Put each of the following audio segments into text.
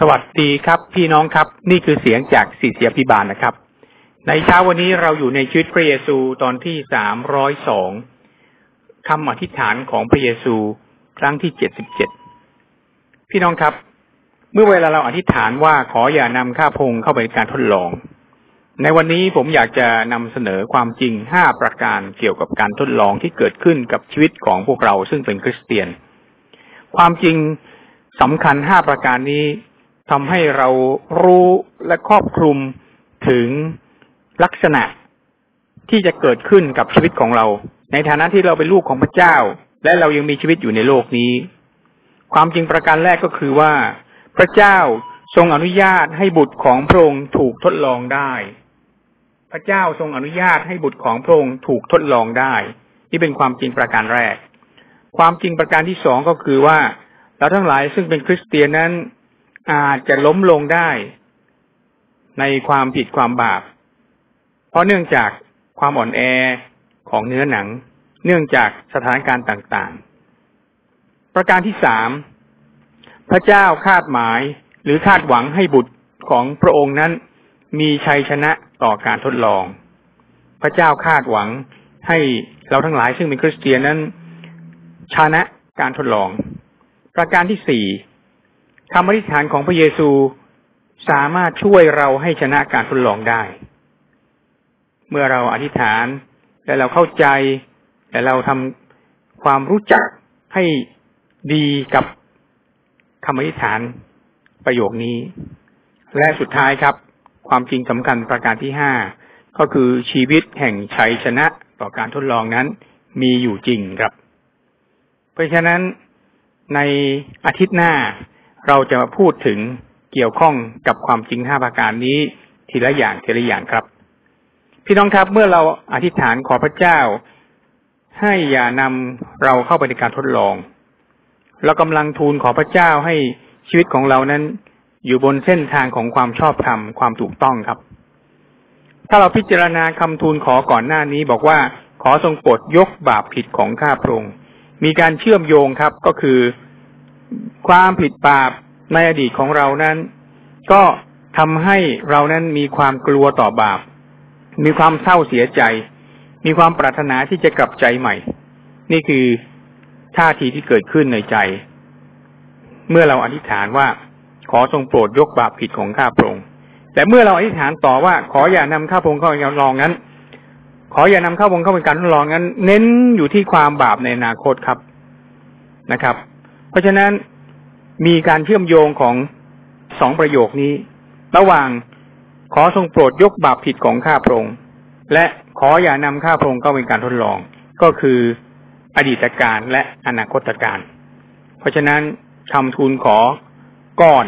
สวัสดีครับ พี่น้องครับ นี่คือเสียงจากศิษยาพิบาลนะครับ ในเช้าวันนี้เราอยู่ในชีวิตพระเยซูตอนที่สามร้อยสองคำอธิษฐานของพระเยซูครั้งที่เจ็ดสิบเจ็ดพี่น้องครับ เมื่อเวลาเราอธิษฐานว่าขออย่านำข้าพงเข้าไปในการทดลอง ในวันนี้ผมอยากจะนำเสนอความจริงห้าประการเกี่ยวกับการทดลองที่เกิดขึ้นกับชีวิตของพวกเราซึ่งเป็นคริสเตียน ความจริงสำคัญห้าประการนี้ ทำให้เรารู้และครอบคลุมถึงลักษณะที่จะเกิดขึ้นกับชีวิตของเรา ในฐานะที่เราเป็นลูกของพระเจ้า และเรายังมีชีวิตอยู่ในโลกนี้ ความจริงประการแรกก็คือว่า พระเจ้าทรงอนุญาตให้บุตรของพระองค์ถูกทดลองได้ พระเจ้าทรงอนุญาตให้บุตรของพระองค์ถูกทดลองได้ นี่เป็นความจริงประการแรก ความจริงประการที่สองก็คือว่า เราทั้งหลายซึ่งเป็นคริสเตียนนั้น อาจจะล้มลงได้ ในความผิดความบาป เพราะเนื่องจากความอ่อนแอของเนื้อหนัง เนื่องจากสถานการณ์ต่างๆ ประการที่สามพระเจ้าคาดหมายหรือคาดหวังให้บุตรของพระองค์นั้น มีชัยชนะต่อการทดลอง พระเจ้าคาดหวังให้เราทั้งหลายซึ่งเป็นคริสเตียนนั้นชนะการทดลอง ประการที่สี่ คำอธิษฐานของพระเยซูสามารถช่วยเราให้ชนะการทดลองได้ เมื่อเราอธิษฐานและเราเข้าใจ และเราทำความรู้จักให้ดีกับคำอธิษฐานประโยคนี้ และสุดท้ายครับ ความจริงสำคัญประการที่ห้าก็คือชีวิตแห่งชัยชนะต่อการทดลองนั้นมีอยู่จริงครับ เพราะฉะนั้นในอาทิตย์หน้า เราจะมาพูดถึงเกี่ยวข้องกับความจริงห้าประการนี้ ทีละอย่างทีละอย่างครับ พี่น้องครับเมื่อเราอธิษฐานขอพระเจ้า ให้อย่านำเราเข้าไปในการทดลอง เรากำลังทูลขอพระเจ้าให้ชีวิตของเรานั้น อยู่บนเส้นทางของความชอบธรรมความถูกต้องครับ ถ้าเราพิจารณาคำทูลขอก่อนหน้านี้บอกว่าขอทรงโปรดยกบาปผิดของข้าพระองค์มีการเชื่อมโยงครับก็คือ ความผิดบาป ในอดีตของเรานั้น ก็ทำให้เรานั้นมีความกลัวต่อบาป มีความเศร้าเสียใจ มีความปรารถนาที่จะกลับใจใหม่ นี่คือท่าทีที่เกิดขึ้นในใจ เมื่อเราอธิษฐานว่าขอทรงโปรดยกบาปผิดของข้าพระองค์แต่เมื่อเราอธิษฐานต่อว่า ขออย่านำข้าพระองค์เข้าไปการลองนั้น ขออย่านำข้าพระองค์เข้าไปการทดลองนั้น เน้นอยู่ที่ความบาปในอนาคตครับนะครับ เพราะฉะนั้น มีการเชื่อมโยงของสองประโยคนี้ ระหว่างขอทรงโปรดยกบาปผิดของข้าพระองค์และขออย่านำข้าพระองค์เข้าเป็นการทดลอง ก็คืออดีตการและอนาคตการ เพราะฉะนั้นคำทูลขอก่อน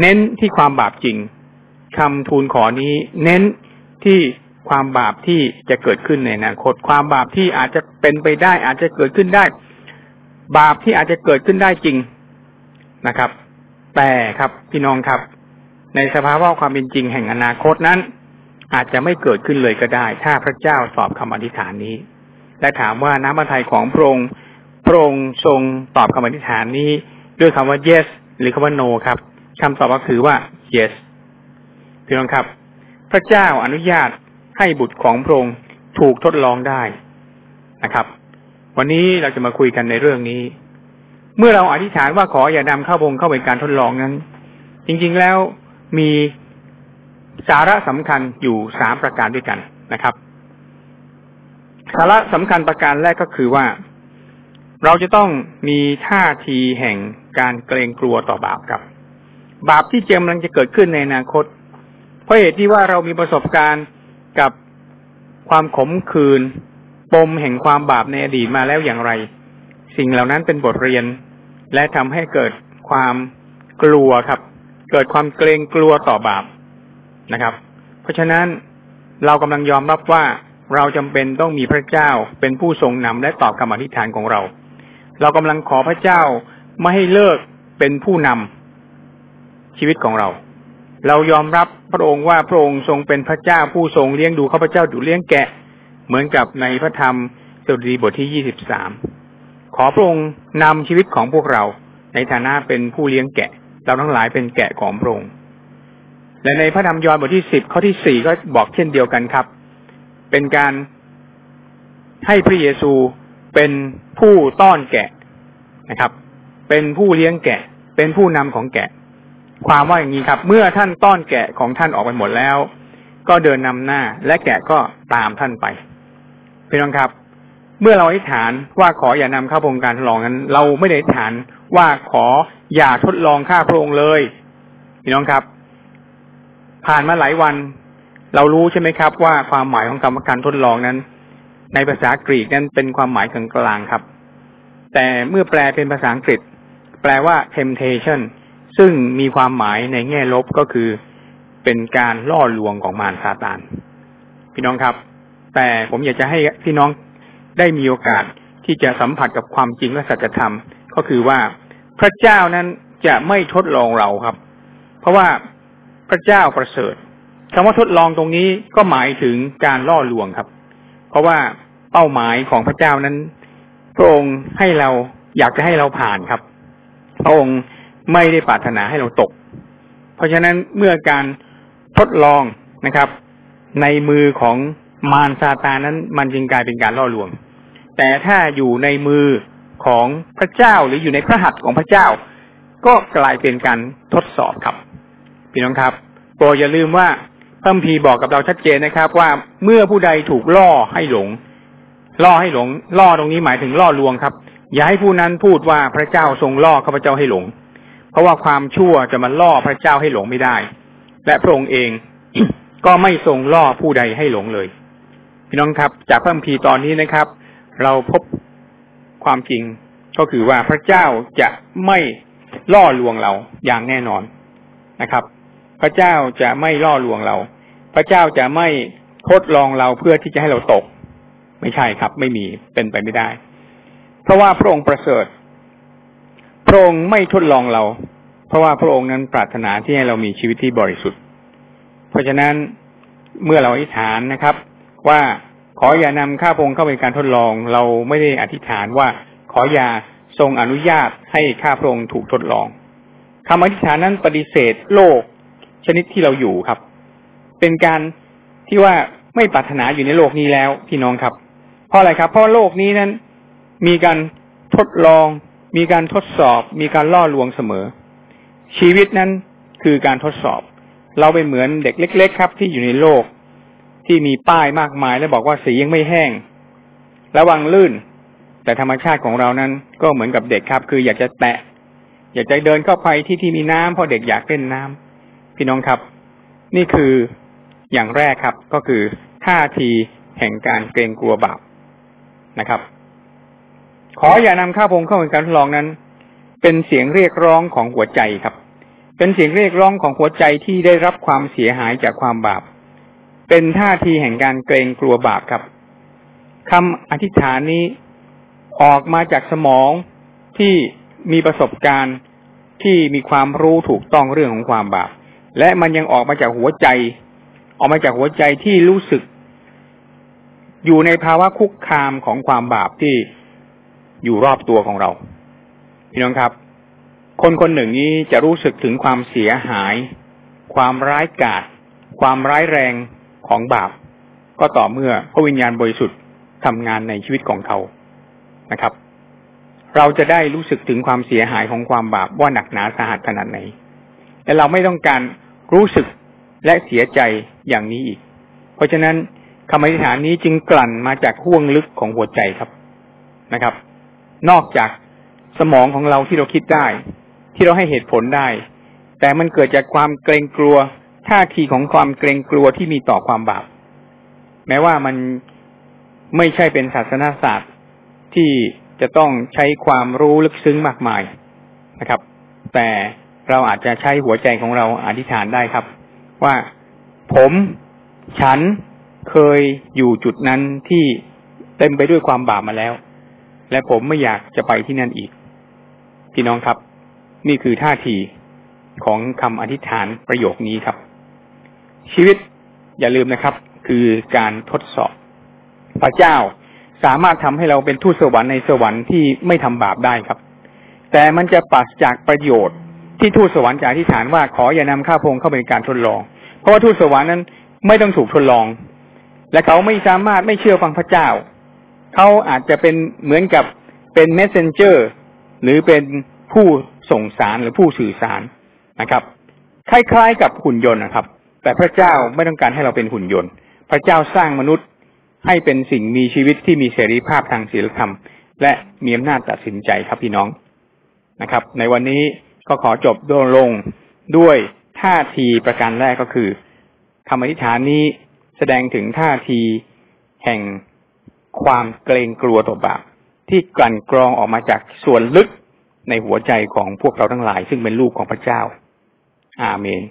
เน้นที่ความบาปจริงคำทูลขอนี้ เน้นที่ความบาปที่จะเกิดขึ้นในอนาคต ความบาปที่อาจจะเป็นไปได้ อาจจะเกิดขึ้นได้ บาปที่อาจจะเกิดขึ้นได้จริง นะครับ แต่ครับพี่น้องครับ ในสภาวะความเป็นจริงแห่งอนาคตนั้น อาจจะไม่เกิดขึ้นเลยก็ได้ ถ้าพระเจ้าตอบคำอธิษฐานนี้ และถามว่าน้ำพระทัยของพระองค์พระองค์ทรงตอบคำอธิษฐานนี้ ด้วยคำว่า yes หรือคำว่า no ครับคำตอบก็คือว่า yes พี่น้องครับ พระเจ้าอนุญาตให้บุตรของพระองค์ถูกทดลองได้นะครับ วันนี้เราจะมาคุยกันในเรื่องนี้ เมื่อเราอธิษฐานว่าขออย่านำเข้าวงเข้าไปการทดลองนั้น จริงๆแล้วมีสาระสำคัญอยู่สามประการด้วยกันนะครับ สาระสำคัญประการแรกก็คือว่า เราจะต้องมีท่าทีแห่งการเกรงกลัวต่อบาปครับ บาปที่เจมลังจะเกิดขึ้นในอนาคต เพราะเหตุที่ว่าเรามีประสบการณ์กับความขมขื่นปมแห่งความบาปในอดีตมาแล้วอย่างไร สิ่งเหล่านั้นเป็นบทเรียน และทำให้เกิดความกลัวครับ เกิดความเกรงกลัวต่อบาปนะครับ เพราะฉะนั้นเรากำลังยอมรับว่าเราจำเป็นต้องมีพระเจ้าเป็นผู้ทรงนำและตอบคำอธิษฐานของเรา เรากำลังขอพระเจ้าไม่ให้เลิกเป็นผู้นำชีวิตของเรา เรายอมรับพระองค์ว่าพระองค์ทรงเป็นพระเจ้าผู้ทรงเลี้ยงดูข้าพเจ้าดูเลี้ยงแกะ เหมือนกับในพระธรรมสดุดีบทที่ยี่สิบสาม ขอพระองค์นำชีวิตของพวกเรา ในฐานะเป็นผู้เลี้ยงแกะ เราทั้งหลายเป็นแกะของพระองค์และในพระธรรมยอห์นบทที่สิบข้อที่สี่ก็บอกเช่นเดียวกันครับ เป็นการให้พระเยซูเป็นผู้ต้อนแกะนะครับ เป็นผู้เลี้ยงแกะ เป็นผู้นำของแกะ ความว่าอย่างนี้ครับ เมื่อท่านต้อนแกะของท่านออกไปหมดแล้ว ก็เดินนำหน้าและแกะก็ตามท่านไปพี่น้องครับ เมื่อเราอธิษฐานว่าขออย่านำเข้าโครงการทดลองนั้น เราไม่ได้อธิษฐานว่าขออย่าทดลองข้าพระองค์เลยพี่น้องครับ ผ่านมาหลายวัน เรารู้ใช่ไหมครับ ว่าความหมายของคำว่าการทดลองนั้น ในภาษากรีกนั้นเป็นความหมายกลางๆครับ แต่เมื่อแปลเป็นภาษาอังกฤษ แปลว่า temptation ซึ่งมีความหมายในแง่ลบก็คือ เป็นการล่อลวงของมารซาตานพี่น้องครับ แต่ผมอยากจะให้พี่น้อง ได้มีโอกาสที่จะสัมผัสกับความจริงและสัจธรรม ก็คือว่าพระเจ้านั้นจะไม่ทดลองเราครับ เพราะว่าพระเจ้าประเสริฐคำว่าทดลองตรงนี้ก็หมายถึงการล่อลวงครับ เพราะว่าเป้าหมายของพระเจ้านั้น พระองค์ให้เราอยากจะให้เราผ่านครับ พระองค์ไม่ได้ปรารถนาให้เราตก เพราะฉะนั้นเมื่อการทดลองนะครับ ในมือของมารซาตานั้นมันจึงกลายเป็นการล่อลวง แต่ถ้าอยู่ในมือของพระเจ้าหรืออยู่ในพระหัตถ์ของพระเจ้า ก็กลายเป็นการทดสอบครับพี่น้องครับโปรดอย่าลืมว่าพระพีบอกกับเราชัดเจนนะครับ ว่าเมื่อผู้ใดถูกล่อให้หลง ล่อให้หลง ล่อตรงนี้หมายถึงล่อลวงครับ อย่าให้ผู้นั้นพูดว่าพระเจ้าทรงล่อข้าพเจ้าให้หลง เพราะว่าความชั่วจะมาล่อพระเจ้าให้หลงไม่ได้ และพระองค์เองก็ไม่ทรงล่อผู้ใดให้หลงเลย พี่น้องครับ จากพระพีตอนนี้นะครับ เราพบความจริงก็คือว่าพระเจ้าจะไม่ล่อลวงเราอย่างแน่นอนนะครับ พระเจ้าจะไม่ล่อลวงเรา พระเจ้าจะไม่ทดลองเราเพื่อที่จะให้เราตก ไม่ใช่ครับ ไม่มีเป็นไปไม่ได้ เพราะว่าพระองค์ประเสริฐ พระองค์ไม่ทดลองเรา เพราะว่าพระองค์นั้นปรารถนาที่ให้เรามีชีวิตที่บริสุทธิ์ เพราะฉะนั้นเมื่อเราอธิษฐานนะครับ ว่า ขออย่านำข้าพงเข้าไปการทดลอง เราไม่ได้อธิษฐานว่า ขออย่าทรงอนุญาตให้ข้าพระองค์ถูกทดลองคำอธิษฐานนั้นปฏิเสธโลกชนิดที่เราอยู่ครับ เป็นการที่ว่าไม่ปรารถนาอยู่ในโลกนี้แล้วพี่น้องครับ เพราะอะไรครับ เพราะโลกนี้นั้นมีการทดลอง มีการทดสอบ มีการล่อลวงเสมอ ชีวิตนั้นคือการทดสอบ เราเป็นเหมือนเด็กเล็ก ๆ ครับ ที่อยู่ในโลก ที่มีป้ายมากมายและบอกว่าสียังไม่แห้ง ระวังลื่น แต่ธรรมชาติของเรานั้น ก็เหมือนกับเด็กครับ คืออยากจะแตะ อยากจะเดินเข้าไปที่ที่มีน้ำเพราะเด็กอยากเล่นน้ำพี่น้องครับ นี่คืออย่างแรกครับ ก็คือท่าทีแห่งการเกรงกลัวบาปนะครับ ขออย่านำข้าพงเข้าเป็นการทดลองนั้น เป็นเสียงเรียกร้องของหัวใจครับ เป็นเสียงเรียกร้องของหัวใจที่ได้รับความเสียหายจากความบาป เป็นท่าทีแห่งการเกรงกลัวบาปครับคำอธิษฐานนี้ออกมาจากสมองที่มีประสบการณ์ที่มีความรู้ถูกต้องเรื่องของความบาป และมันยังออกมาจากหัวใจ ออกมาจากหัวใจที่รู้สึก อยู่ในภาวะคุกคามของความบาปที่อยู่รอบตัวของเรา พี่น้องครับ คนคนหนึ่งนี้จะรู้สึกถึงความเสียหาย ความร้ายกาจความร้ายแรง ของบาป ก็ต่อเมื่อพระวิญญาณบริสุทธิ์ทำงานในชีวิตของเขานะครับ เราจะได้รู้สึกถึงความเสียหายของความบาปว่าหนักหนาสาหัสขนาดไหน และเราไม่ต้องการรู้สึกและเสียใจอย่างนี้อีก เพราะฉะนั้นคำอธิษฐานนี้จึงกลั่นมาจากห่วงลึกของหัวใจครับนะครับ นอกจากสมองของเราที่เราคิดได้ ที่เราให้เหตุผลได้ แต่มันเกิดจากความเกรงกลัว ท่าทีของความเกรงกลัวที่มีต่อความบาป แม้ว่ามันไม่ใช่เป็นศาสนาศาสตร์ที่จะต้องใช้ความรู้ลึกซึ้งมากมายนะครับ แต่เราอาจจะใช้หัวใจของเราอธิษฐานได้ครับ ว่าผมฉันเคยอยู่จุดนั้นที่เต็มไปด้วยความบาปมาแล้ว และผมไม่อยากจะไปที่นั่นอีก พี่น้องครับ นี่คือท่าทีของคำอธิษฐานประโยคนี้ครับ ชีวิตอย่าลืมนะครับ คือการทดสอบ พระเจ้าสามารถทำให้เราเป็นทูตสวรรค์ในสวรรค์ที่ไม่ทำบาปได้ครับ แต่มันจะปราศจากประโยชน์ ที่ทูตสวรรค์จะอธิษฐานว่าขออย่านำข้าพงเข้าไปในการทดลอง เพราะว่าทูตสวรรค์นั้นไม่ต้องถูกทดลอง และเขาไม่สามารถไม่เชื่อฟังพระเจ้า เขาอาจจะเป็นเหมือนกับเป็นเมสเซนเจอร์หรือเป็นผู้ส่งสารหรือผู้สื่อสารนะครับ คล้ายๆกับหุ่นยนต์นะครับ แต่พระเจ้าไม่ต้องการให้เราเป็นหุ่นยนต์ พระเจ้าสร้างมนุษย์ให้เป็นสิ่งมีชีวิตที่มีเสรีภาพทางศีลธรรม และมีอำนาจตัดสินใจครับพี่น้องนะครับ ในวันนี้ก็ขอจบด้ลงด้วยท่าทีประการแรกก็คือคำอธิษฐานนี้แสดงถึงท่าทีแห่งความเกรงกลัวต่อบาปที่กลั่นกรองออกมาจากส่วนลึกในหัวใจของพวกเราทั้งหลาย ซึ่งเป็นลูกของพระเจ้า อาเมน